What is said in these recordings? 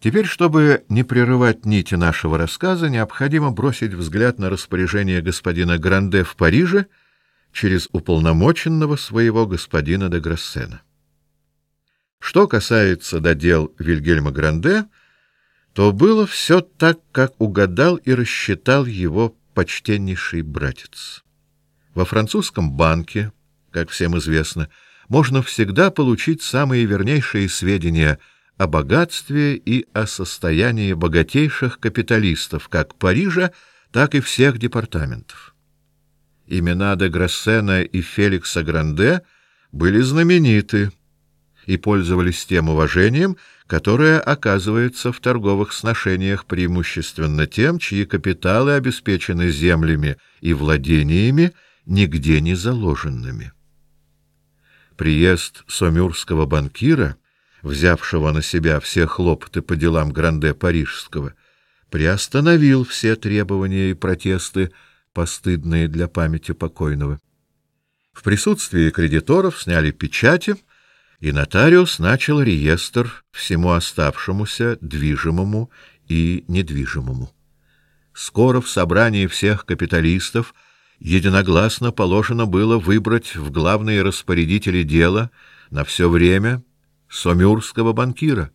Теперь, чтобы не прерывать нити нашего рассказа, необходимо бросить взгляд на распоряжение господина Гранде в Париже через уполномоченного своего господина де Грассена. Что касается до дел Вильгельма Гранде, то было все так, как угадал и рассчитал его почтеннейший братец. Во французском банке, как всем известно, можно всегда получить самые вернейшие сведения о богатстве и о состоянии богатейших капиталистов как Парижа, так и всех департаментов. Имена де Грассена и Феликса Гранде были знамениты и пользовались тем уважением, которое оказывается в торговых сношениях преимущественно тем, чьи капиталы обеспечены землями и владениями, нигде не заложенными. Приезд сомюрского банкира — взявшего на себя все хлопоты по делам Гранде Парижского, приостановил все требования и протесты, постыдные для памяти покойного. В присутствии кредиторов сняли печати, и нотариус начал реестр всему оставшемуся движимому и недвижимому. Скоро в собрании всех капиталистов единогласно положено было выбрать в главные распорядители дела на все время сомюрского банкира,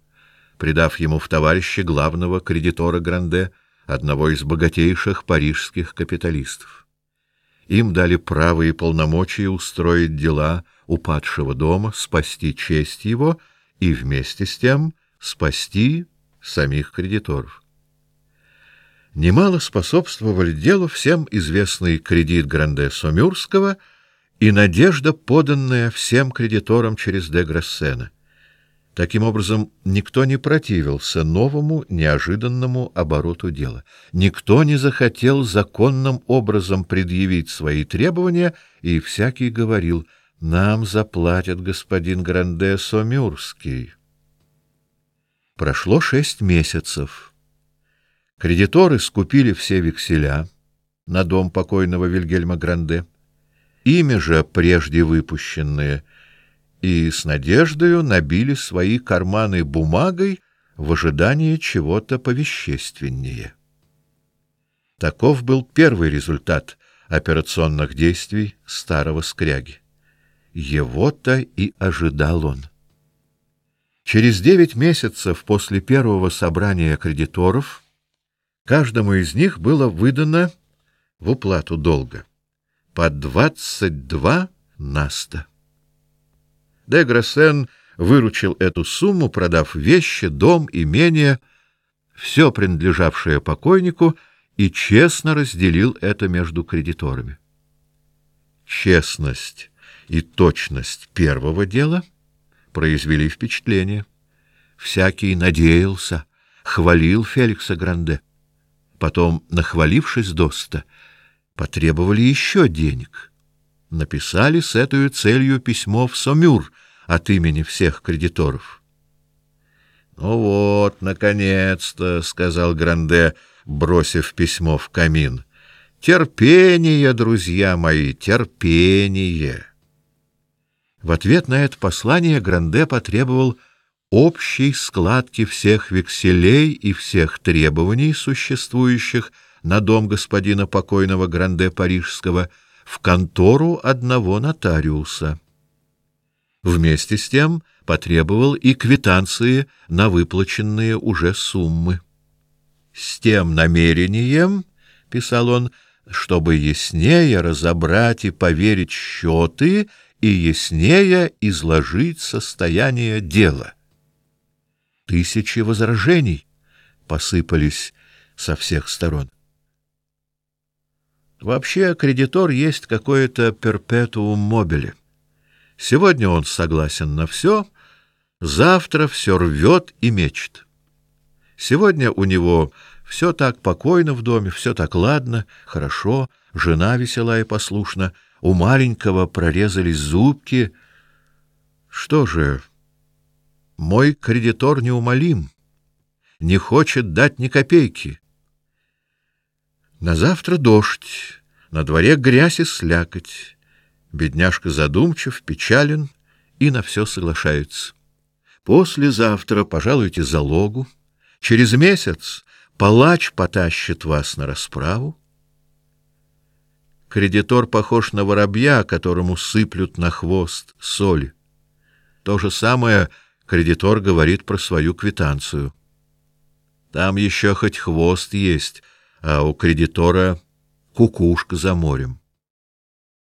придав ему в товарища главного кредитора Гранде, одного из богатейших парижских капиталистов. Им дали право и полномочия устроить дела упадшего дома, спасти честь его и вместе с тем спасти самих кредиторов. Немало способствовали делу всем известный кредит Гранде Сомюрского и надежда, поданная всем кредиторам через де Грассена. Таким образом, никто не противился новому, неожиданному обороту дела. Никто не захотел законным образом предъявить свои требования, и всякий говорил: "Нам заплатит господин Гранде Сомюрский". Прошло шесть месяцев. Кредиторы скупили все векселя на дом покойного Вильгельма Гранде. Ими же прежде выпущенные и с надеждою набили свои карманы бумагой в ожидании чего-то повещественнее. Таков был первый результат операционных действий старого скряги. Его-то и ожидал он. Через девять месяцев после первого собрания кредиторов каждому из них было выдано в уплату долга по двадцать два наста. Де Грассен выручил эту сумму, продав вещи, дом, имение, все принадлежавшее покойнику, и честно разделил это между кредиторами. Честность и точность первого дела произвели впечатление. Всякий надеялся, хвалил Феликса Гранде. Потом, нахвалившись доста, потребовали еще денег — написали с этой целью письмо в Сомюр от имени всех кредиторов. Ну вот, наконец-то, сказал Гранде, бросив письмо в камин. Терпение, друзья мои, терпение. В ответ на это послание Гранде потребовал общей складки всех векселей и всех требований, существующих на дом господина покойного Гранде Парижского, в контору одного нотариуса. Вместе с тем потребовал и квитанции на выплаченные уже суммы. С тем намерением, писал он, чтобы яснее разобрать и поверить счеты и яснее изложить состояние дела. Тысячи возражений посыпались со всех сторон. Вообще, кредитор есть какое-то перпетуум мобиле. Сегодня он согласен на все, завтра все рвет и мечет. Сегодня у него все так покойно в доме, все так ладно, хорошо, жена весела и послушна, у маленького прорезались зубки. Что же, мой кредитор неумолим, не хочет дать ни копейки. На завтра дождь, на дворе грязь и слякоть. Бедняжка задумчив, печален и на все соглашается. Послезавтра пожалуйте залогу, Через месяц палач потащит вас на расправу. Кредитор похож на воробья, которому сыплют на хвост соль. То же самое кредитор говорит про свою квитанцию. Там еще хоть хвост есть, а у кредитора кукушка за морем.